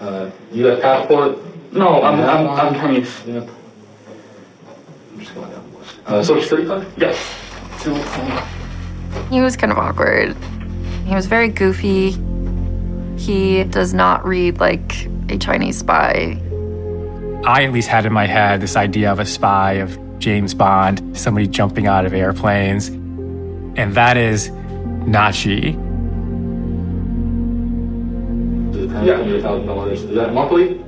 Uh, U.S. passport? No, I'm, I'm, I'm Chinese. Yep. I'm just going down the list. Uh, social security card? Yes. He was kind of awkward. He was very goofy. He does not read like a Chinese spy. I at least had in my head this idea of a spy, of James Bond, somebody jumping out of airplanes. And that is not Ji. Yeah. $100,000. Is that monthly?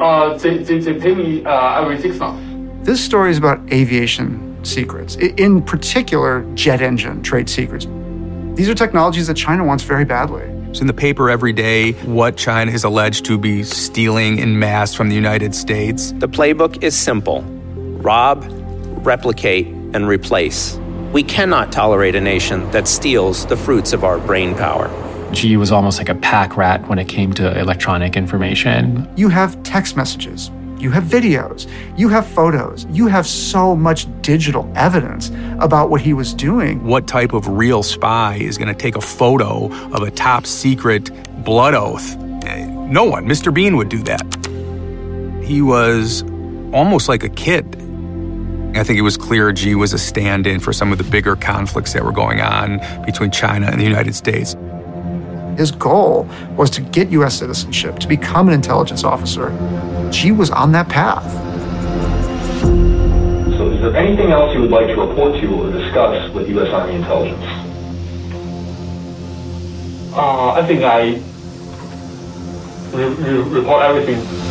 Uh, they, they, they pay me uh, every six months. This story is about aviation secrets, in particular, jet engine trade secrets. These are technologies that China wants very badly. It's in the paper every day what China is alleged to be stealing in mass from the United States. The playbook is simple rob, replicate, and replace. We cannot tolerate a nation that steals the fruits of our brain power. Ji was almost like a pack rat when it came to electronic information. You have text messages, you have videos, you have photos, you have so much digital evidence about what he was doing. What type of real spy is going to take a photo of a top secret blood oath? No one. Mr. Bean would do that. He was almost like a kid. I think it was clear Ji was a stand in for some of the bigger conflicts that were going on between China and the United States. His goal was to get U.S. citizenship, to become an intelligence officer. She was on that path. So is there anything else you would like to report to or discuss with U.S. Army intelligence? Uh, I think I re- re- report everything.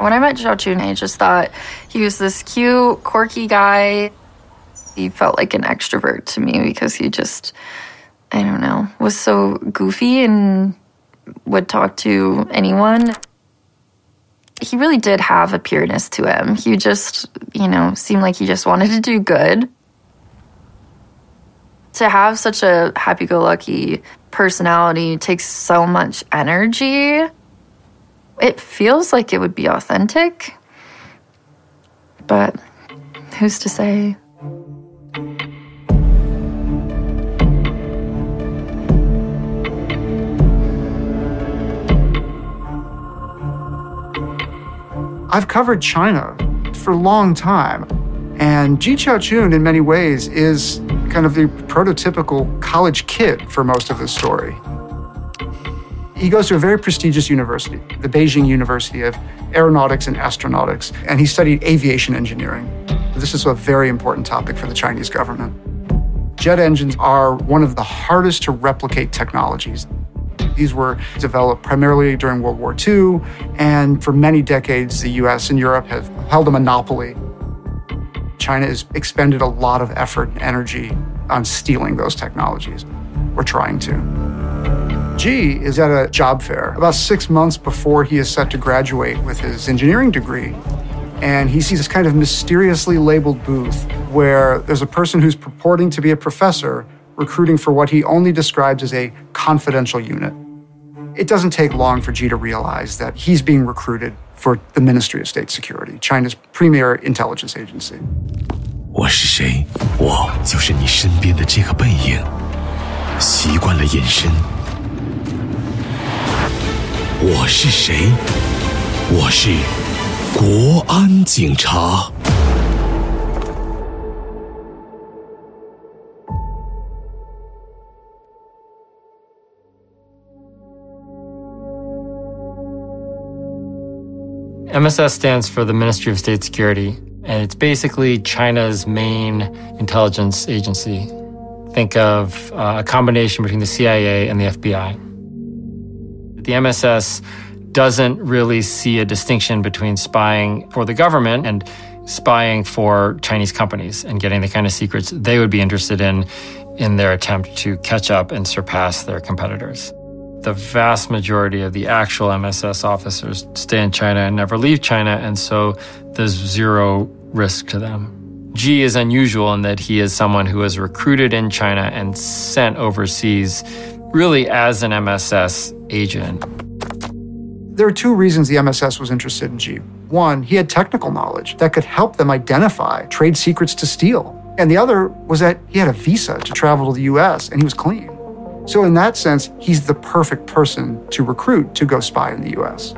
When I met Chao-Chun, I just thought he was this cute, quirky guy. He felt like an extrovert to me because he just, I don't know, was so goofy and would talk to anyone. He really did have a pureness to him. He just, you know, seemed like he just wanted to do good. To have such a happy go lucky personality takes so much energy it feels like it would be authentic, but who's to say? I've covered China for a long time, and Ji Chao-chun, in many ways, is kind of the prototypical college kid for most of this story. He goes to a very prestigious university, the Beijing University of Aeronautics and Astronautics, and he studied aviation engineering. This is a very important topic for the Chinese government. Jet engines are one of the hardest to replicate technologies. These were developed primarily during World War II, and for many decades, the US and Europe have held a monopoly. China has expended a lot of effort and energy on stealing those technologies, or trying to. Ji is at a job fair about six months before he is set to graduate with his engineering degree. And he sees this kind of mysteriously labeled booth where there's a person who's purporting to be a professor recruiting for what he only describes as a confidential unit. It doesn't take long for Ji to realize that he's being recruited for the Ministry of State Security, China's premier intelligence agency. 我是谁？我就是你身边的这个背影。习惯了隐身。我是谁？我是国安警察。 MSS stands for the Ministry of State Security, and it's basically China's main intelligence agency. Think of uh, a combination between the CIA and the FBI. The MSS doesn't really see a distinction between spying for the government and spying for Chinese companies and getting the kind of secrets they would be interested in in their attempt to catch up and surpass their competitors. The vast majority of the actual MSS officers stay in China and never leave China, and so there's zero risk to them. Ji is unusual in that he is someone who was recruited in China and sent overseas really as an MSS agent. There are two reasons the MSS was interested in Ji. One, he had technical knowledge that could help them identify trade secrets to steal. And the other was that he had a visa to travel to the US and he was clean. So, in that sense, he's the perfect person to recruit to go spy in the US.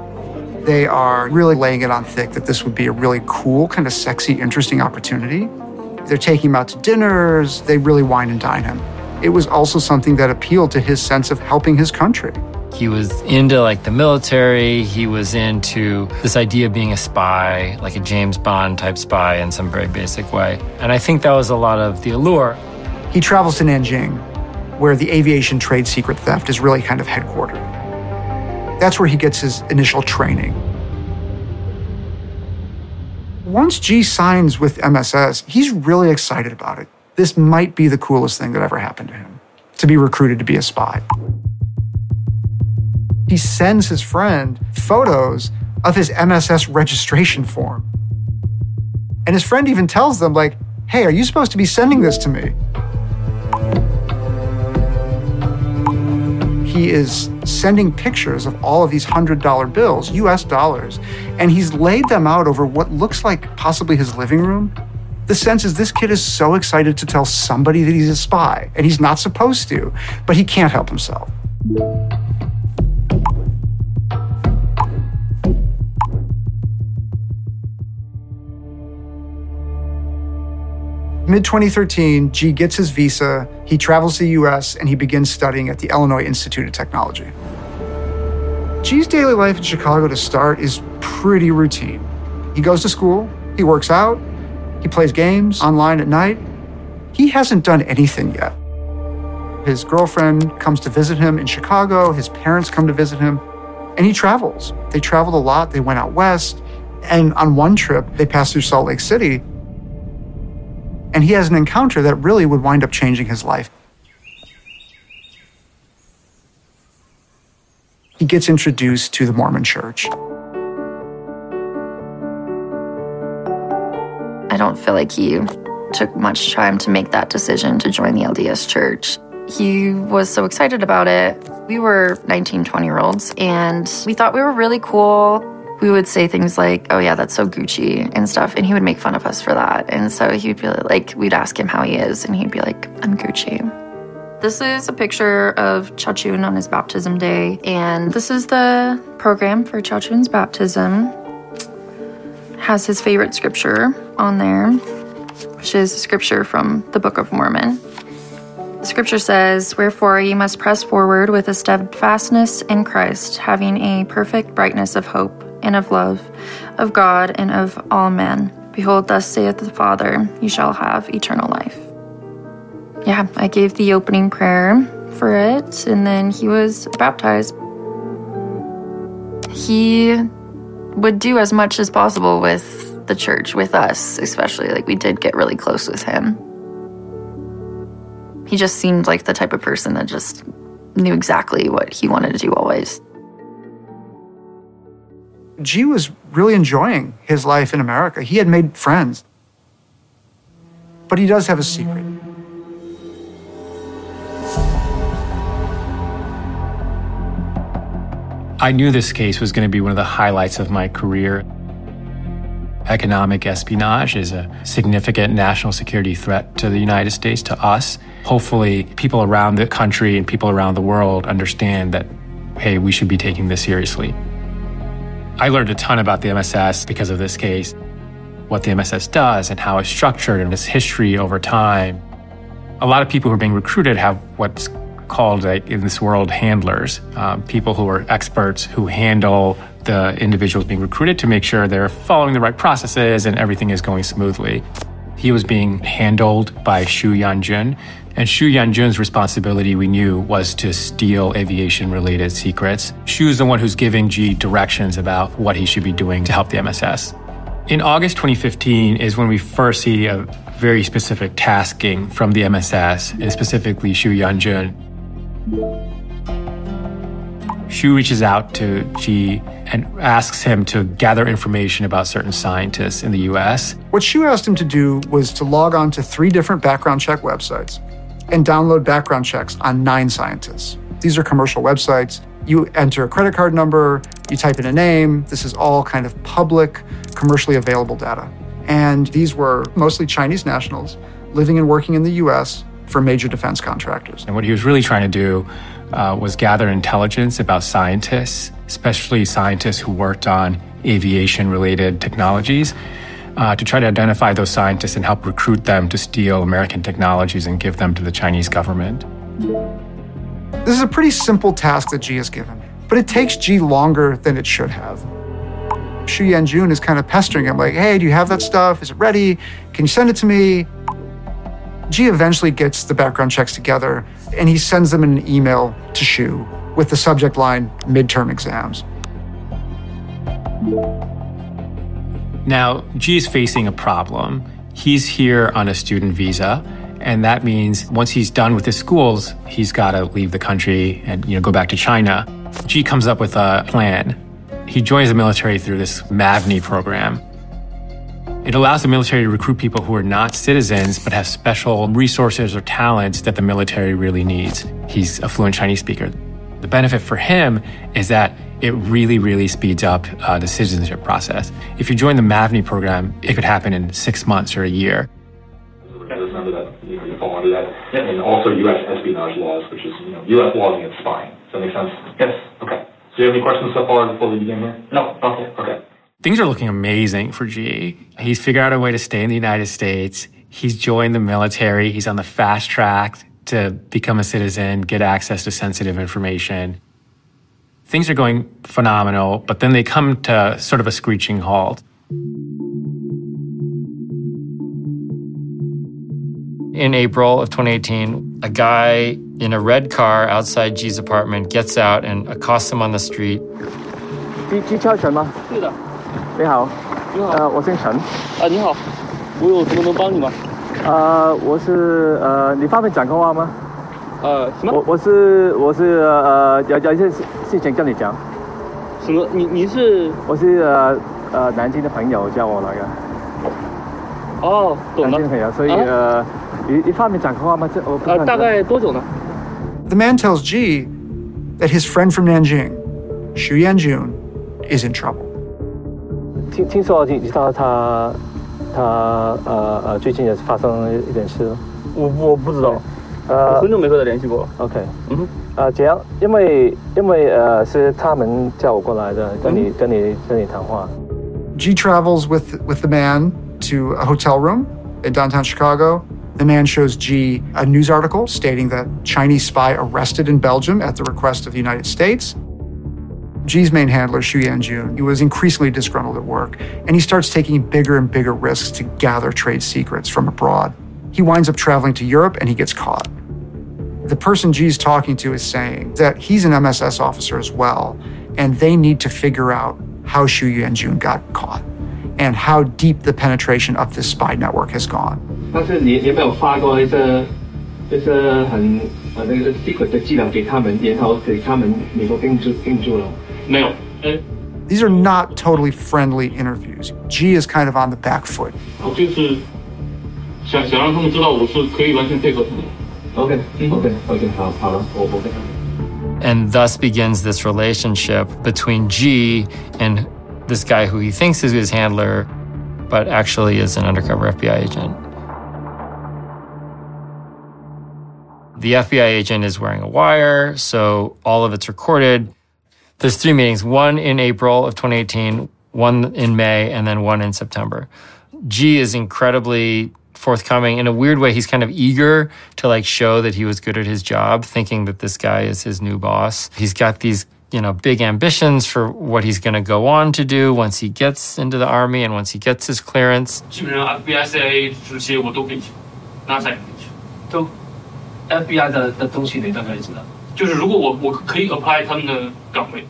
They are really laying it on thick that this would be a really cool, kind of sexy, interesting opportunity. They're taking him out to dinners, they really wine and dine him. It was also something that appealed to his sense of helping his country. He was into like the military. He was into this idea of being a spy, like a James Bond type spy in some very basic way. And I think that was a lot of the allure. He travels to Nanjing, where the aviation trade secret theft is really kind of headquartered. That's where he gets his initial training. Once Ji signs with MSS, he's really excited about it. This might be the coolest thing that ever happened to him to be recruited to be a spy he sends his friend photos of his MSS registration form. And his friend even tells them, like, hey, are you supposed to be sending this to me? He is sending pictures of all of these $100 bills, US dollars, and he's laid them out over what looks like possibly his living room. The sense is this kid is so excited to tell somebody that he's a spy, and he's not supposed to, but he can't help himself. Mid 2013, Ji gets his visa, he travels to the US, and he begins studying at the Illinois Institute of Technology. Ji's daily life in Chicago to start is pretty routine. He goes to school, he works out, he plays games online at night. He hasn't done anything yet. His girlfriend comes to visit him in Chicago, his parents come to visit him, and he travels. They traveled a lot, they went out west, and on one trip, they passed through Salt Lake City and he has an encounter that really would wind up changing his life. He gets introduced to the Mormon church. I don't feel like he took much time to make that decision to join the LDS church. He was so excited about it. We were 19, 20 year olds, and we thought we were really cool we would say things like, oh, yeah, that's so Gucci and stuff. And he would make fun of us for that. And so he would be like, we'd ask him how he is, and he'd be like, I'm Gucci. This is a picture of Chao-Chun on his baptism day. And this is the program for Chao-Chun's baptism. Has his favorite scripture on there, which is scripture from the Book of Mormon. The scripture says, Wherefore ye must press forward with a steadfastness in Christ, having a perfect brightness of hope and of love, of God and of all men. Behold, thus saith the Father, you shall have eternal life. Yeah, I gave the opening prayer for it, and then he was baptized. He would do as much as possible with the church, with us, especially. Like, we did get really close with him. He just seemed like the type of person that just knew exactly what he wanted to do always. Ji was really enjoying his life in America. He had made friends. But he does have a secret. I knew this case was going to be one of the highlights of my career. Economic espionage is a significant national security threat to the United States, to us. Hopefully, people around the country and people around the world understand that, hey, we should be taking this seriously. I learned a ton about the MSS because of this case, what the MSS does and how it's structured and its history over time. A lot of people who are being recruited have what's called like, in this world handlers, um, people who are experts who handle the individuals being recruited to make sure they're following the right processes and everything is going smoothly. He was being handled by Xu Yanjun, and Xu Yanjun's responsibility, we knew, was to steal aviation related secrets. Xu is the one who's giving Ji directions about what he should be doing to help the MSS. In August 2015 is when we first see a very specific tasking from the MSS, and specifically Xu Yanjun. Xu reaches out to Ji and asks him to gather information about certain scientists in the US. What Xu asked him to do was to log on to three different background check websites and download background checks on nine scientists. These are commercial websites. You enter a credit card number, you type in a name. This is all kind of public, commercially available data. And these were mostly Chinese nationals living and working in the US for major defense contractors. And what he was really trying to do uh, was gather intelligence about scientists, especially scientists who worked on aviation related technologies. Uh, to try to identify those scientists and help recruit them to steal American technologies and give them to the Chinese government. This is a pretty simple task that Ji is given, but it takes Ji longer than it should have. Xu Yanjun is kind of pestering him, like, hey, do you have that stuff? Is it ready? Can you send it to me? Ji eventually gets the background checks together and he sends them an email to Xu with the subject line midterm exams. Now, Ji is facing a problem. He's here on a student visa, and that means once he's done with his schools, he's got to leave the country and you know go back to China. Ji comes up with a plan. He joins the military through this MAVNI program. It allows the military to recruit people who are not citizens but have special resources or talents that the military really needs. He's a fluent Chinese speaker. The benefit for him is that it really, really speeds up uh, the citizenship process. If you join the MAVNI program, it could happen in six months or a year. Under that, you know, you fall under that, and also U.S. espionage laws, which is you know U.S. laws against spying. Does that make sense? Yes. Okay. Do you have any questions so far before we begin here? No. Okay. Okay things are looking amazing for Ji. He's figured out a way to stay in the United States. He's joined the military. He's on the fast track to become a citizen, get access to sensitive information. Things are going phenomenal, but then they come to sort of a screeching halt. In April of 2018, a guy in a red car outside Ji's apartment gets out and accosts him on the street. 你好。你好。呃，我姓陈。啊，你好。我有什么能帮你吗？呃，我是呃，你方便讲个话吗？呃，什么？我我是我是呃有有一些事事情跟你讲。什么？你你是？我是呃呃南京的朋友叫我来的。哦，懂了。南京朋友，所以呃，你你方便讲个话吗？这我呃大概多久呢？The man tells G that his friend from Nanjing, Xu Yanjun, is in trouble. 听听说你你知道他他呃呃最近也是发生了一点事，我我不知道，呃，很久没和他联系过了。OK，嗯哼，呃，怎样？因为因为呃是他们叫我过来的，跟你、嗯、跟你跟你谈话。Ji travels with with the man to a hotel room in downtown Chicago. The man shows Ji a news article stating that Chinese spy arrested in Belgium at the request of the United States. Ji's main handler, Xu Yanjun, he was increasingly disgruntled at work, and he starts taking bigger and bigger risks to gather trade secrets from abroad. He winds up traveling to Europe and he gets caught. The person Ji's talking to is saying that he's an MSS officer as well, and they need to figure out how Xu Yanjun got caught and how deep the penetration of this spy network has gone. secret now, these are not totally friendly interviews. Ji is kind of on the back foot. 我这次想想让他们知道我是可以完全配合他们。OK OK OK 好好了，我我 OK。And thus begins this relationship between Ji and this guy who he thinks is his handler, but actually is an undercover FBI agent. The FBI agent is wearing a wire, so all of it's recorded. There's three meetings, one in April of 2018, one in May, and then one in September. Ji is incredibly forthcoming in a weird way he's kind of eager to like show that he was good at his job thinking that this guy is his new boss he's got these you know big ambitions for what he's going to go on to do once he gets into the army and once he gets his clearance FBI 的的东西你大概知道。就是如果我我可以 apply 他们的岗位。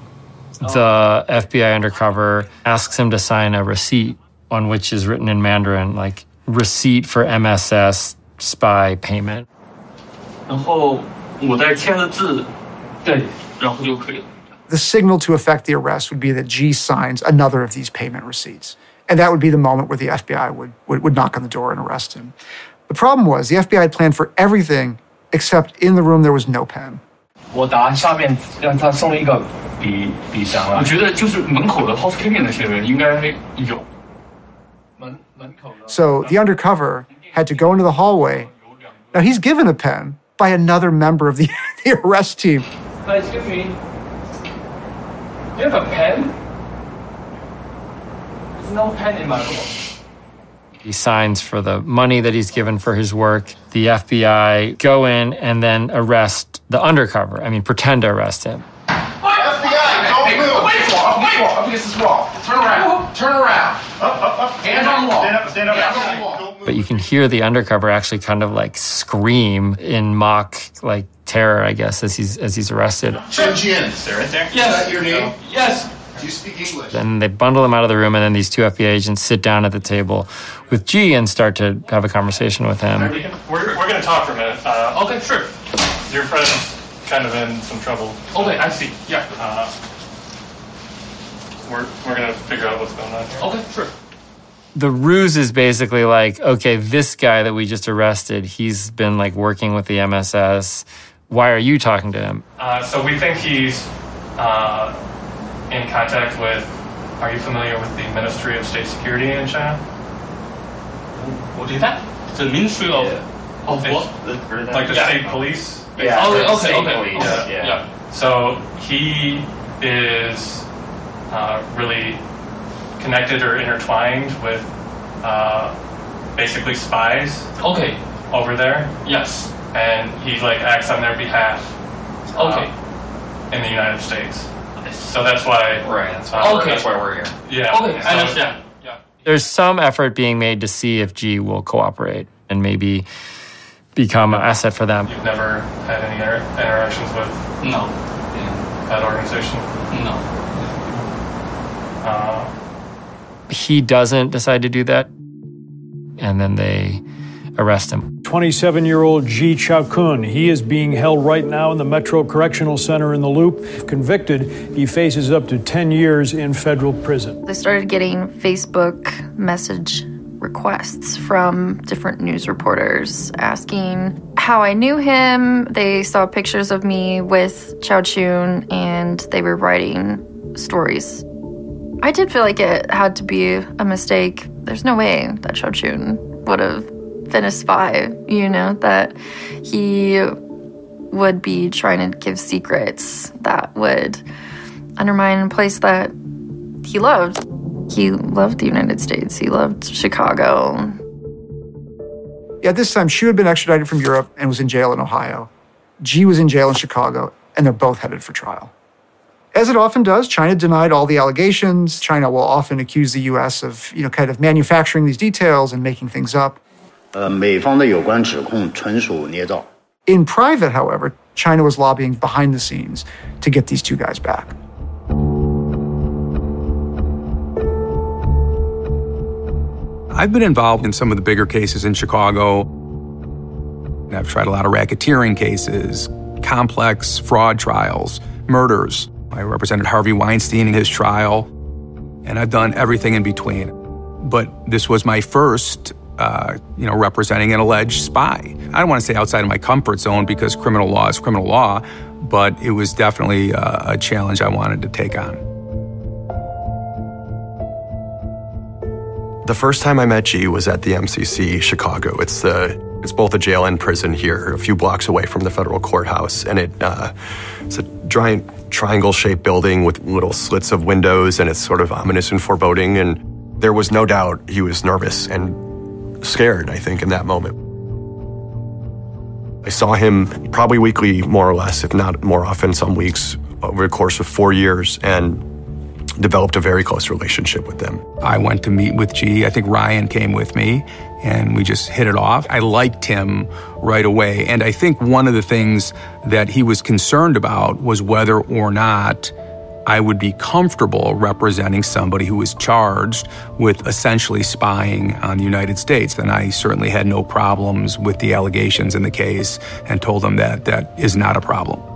The FBI undercover asks him to sign a receipt on which is written in Mandarin like receipt for MSS spy payment. the signal to effect the arrest would be that Ji signs another of these payment receipts. And that would be the moment where the FBI would, would, would knock on the door and arrest him. The problem was the FBI had planned for everything except in the room there was no pen. 我答下面让他送一个笔笔箱了。我觉得就是门口的 housekeeping 那些人应该有。 So the undercover had to go into the hallway. Now he's given a pen by another member of the, the arrest team. Uh, excuse me. You have a pen? There's no pen in my book. He signs for the money that he's given for his work. The FBI go in and then arrest the undercover. I mean, pretend to arrest him. FBI, don't move. Wait for it. Wait for it. This is wrong. Turn around. Turn around. Up, up, up. Hands on the wall. Stand up. Stand up. Hands on the wall. But you can hear the undercover actually kind of like scream in mock like terror, I guess, as he's as he's arrested. Chen Jin. Is that right there? Yes. Is that your name? Yes. Do you speak English? Then they bundle him out of the room, and then these two FBI agents sit down at the table with Ji and start to have a conversation with him. We're, we're going to talk for a minute. Uh, okay, sure. Your friend's kind of in some trouble. Okay, I see. Yeah. Uh, we're we're going to figure out what's going on here. Okay, sure. The ruse is basically like, okay, this guy that we just arrested, he's been like working with the MSS. Why are you talking to him? Uh, so we think he's uh, in contact with. Are you familiar with the Ministry of State Security in China? What is that? The Ministry of of what? Like the Yeah. state police? Yeah, Oh, the okay, state okay. police, Yeah, yeah. yeah. So he is uh, really connected or intertwined with uh, basically spies. Okay. Over there. Yes. And he like acts on their behalf. Okay. uh, in the United States. So that's why. Right. That's why. Okay. That's why we're here. Yeah. Okay, I so- understand. There's some effort being made to see if Ji will cooperate and maybe become an asset for them. You've never had any inter- interactions with No. In that organization. No. Uh, He doesn't decide to do that, and then they arrest him. 27 year old Ji Chao Kun. He is being held right now in the Metro Correctional Center in the Loop. Convicted, he faces up to 10 years in federal prison. They started getting Facebook message requests from different news reporters asking how I knew him. They saw pictures of me with Chao Chun and they were writing stories. I did feel like it had to be a mistake. There's no way that Chao Chun would have been a spy, you know, that he would be trying to give secrets that would undermine a place that he loved. He loved the United States, he loved Chicago. At this time, she had been extradited from Europe and was in jail in Ohio. Ji was in jail in Chicago, and they're both headed for trial. As it often does, China denied all the allegations. China will often accuse the U.S. of, you know, kind of manufacturing these details and making things up. Uh, in private, however, China was lobbying behind the scenes to get these two guys back. I've been involved in some of the bigger cases in Chicago. I've tried a lot of racketeering cases, complex fraud trials, murders. I represented Harvey Weinstein in his trial, and I've done everything in between. But this was my first, uh, you know, representing an alleged spy. I don't want to say outside of my comfort zone because criminal law is criminal law, but it was definitely uh, a challenge I wanted to take on. The first time I met Ji was at the MCC Chicago. It's the it's both a jail and prison here, a few blocks away from the federal courthouse, and it uh, it's a giant triangle-shaped building with little slits of windows, and it's sort of ominous and foreboding. And there was no doubt he was nervous and scared. I think in that moment. I saw him probably weekly, more or less, if not more often, some weeks over the course of four years, and developed a very close relationship with them. I went to meet with Ji. I think Ryan came with me and we just hit it off. I liked him right away. And I think one of the things that he was concerned about was whether or not I would be comfortable representing somebody who was charged with essentially spying on the United States. And I certainly had no problems with the allegations in the case and told him that that is not a problem.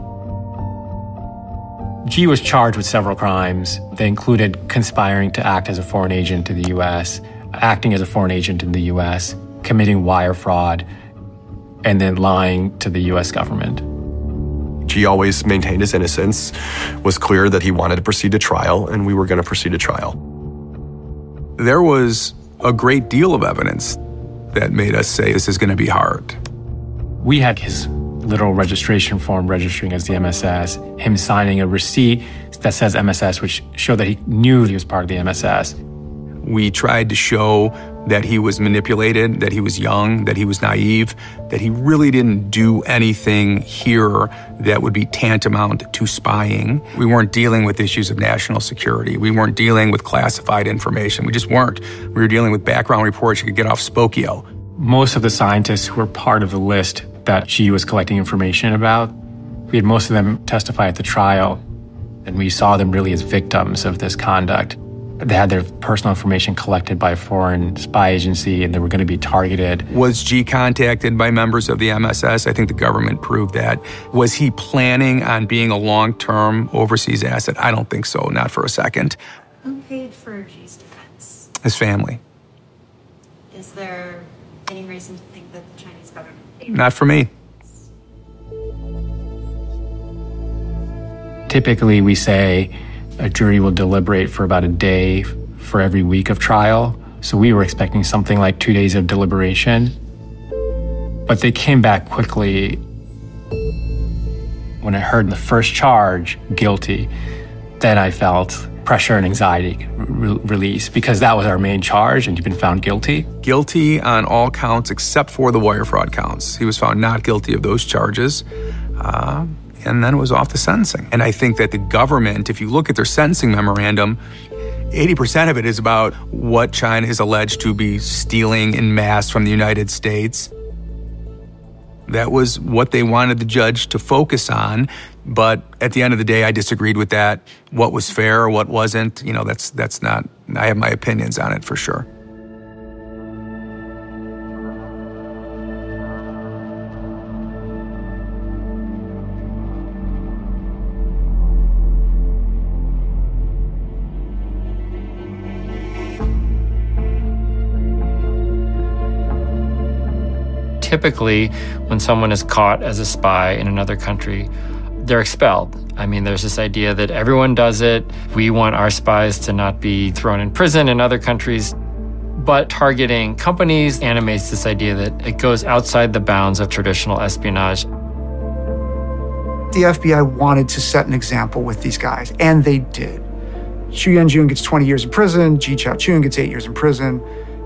Ji was charged with several crimes. They included conspiring to act as a foreign agent to the U.S., acting as a foreign agent in the U.S., committing wire fraud, and then lying to the U.S. government. Ji always maintained his innocence, was clear that he wanted to proceed to trial, and we were going to proceed to trial. There was a great deal of evidence that made us say this is going to be hard. We had his literal registration form registering as the MSS, him signing a receipt that says MSS, which showed that he knew he was part of the MSS. We tried to show that he was manipulated, that he was young, that he was naive, that he really didn't do anything here that would be tantamount to spying. We weren't dealing with issues of national security. We weren't dealing with classified information. We just weren't. We were dealing with background reports you could get off Spokeo. Most of the scientists who were part of the list that she was collecting information about, we had most of them testify at the trial, and we saw them really as victims of this conduct. They had their personal information collected by a foreign spy agency and they were going to be targeted. Was Ji contacted by members of the MSS? I think the government proved that. Was he planning on being a long term overseas asset? I don't think so, not for a second. Who paid for Ji's defense? His family. Is there any reason to think that the Chinese government paid? Not for me. Typically, we say a jury will deliberate for about a day for every week of trial. So we were expecting something like two days of deliberation. But they came back quickly. When I heard the first charge, guilty, then I felt pressure and anxiety re- release because that was our main charge and you've been found guilty. Guilty on all counts except for the wire fraud counts. He was found not guilty of those charges. Uh, and then it was off the sentencing. And I think that the government, if you look at their sentencing memorandum, 80% of it is about what China is alleged to be stealing in mass from the United States. That was what they wanted the judge to focus on. But at the end of the day, I disagreed with that. What was fair, what wasn't, you know, that's that's not I have my opinions on it for sure. typically, when someone is caught as a spy in another country, they're expelled. I mean, there's this idea that everyone does it. We want our spies to not be thrown in prison in other countries. But targeting companies animates this idea that it goes outside the bounds of traditional espionage. The FBI wanted to set an example with these guys, and they did. Xu Yanjun gets 20 years in prison, Ji Chao-chun gets eight years in prison.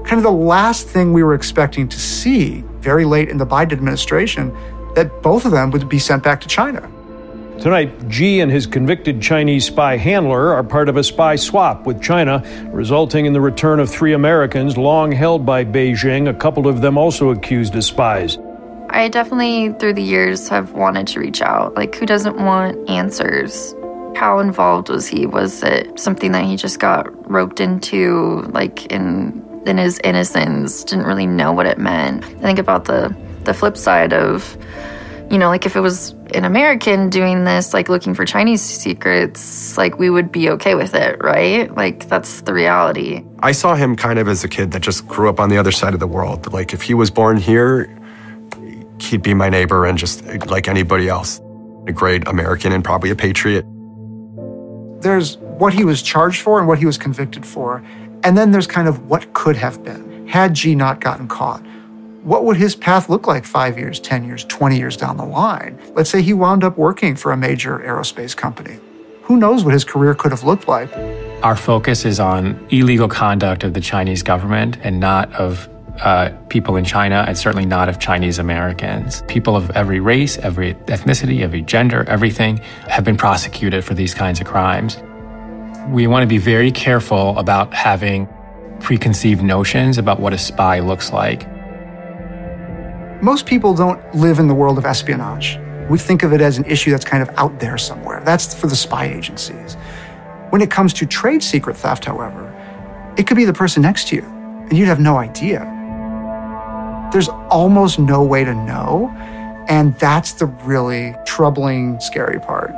Kind of the last thing we were expecting to see very late in the Biden administration that both of them would be sent back to China. Tonight, Ji and his convicted Chinese spy handler are part of a spy swap with China, resulting in the return of three Americans long held by Beijing, a couple of them also accused as spies. I definitely, through the years, have wanted to reach out. Like, who doesn't want answers? How involved was he? Was it something that he just got roped into, like in in his innocence, didn't really know what it meant? I think about the the flip side of, you know, like if it was an American doing this, like looking for Chinese secrets, like we would be okay with it, right? Like that's the reality. I saw him kind of as a kid that just grew up on the other side of the world. Like if he was born here, he'd be my neighbor and just like anybody else, a great American and probably a patriot. There's what he was charged for and what he was convicted for. And then there's kind of what could have been had Ji not gotten caught. What would his path look like five years, 10 years, 20 years down the line? Let's say he wound up working for a major aerospace company. Who knows what his career could have looked like? Our focus is on illegal conduct of the Chinese government and not of uh, people in China, and certainly not of Chinese Americans. People of every race, every ethnicity, every gender, everything have been prosecuted for these kinds of crimes. We want to be very careful about having preconceived notions about what a spy looks like. Most people don't live in the world of espionage. We think of it as an issue that's kind of out there somewhere. That's for the spy agencies. When it comes to trade secret theft, however, it could be the person next to you, and you'd have no idea. There's almost no way to know, and that's the really troubling, scary part.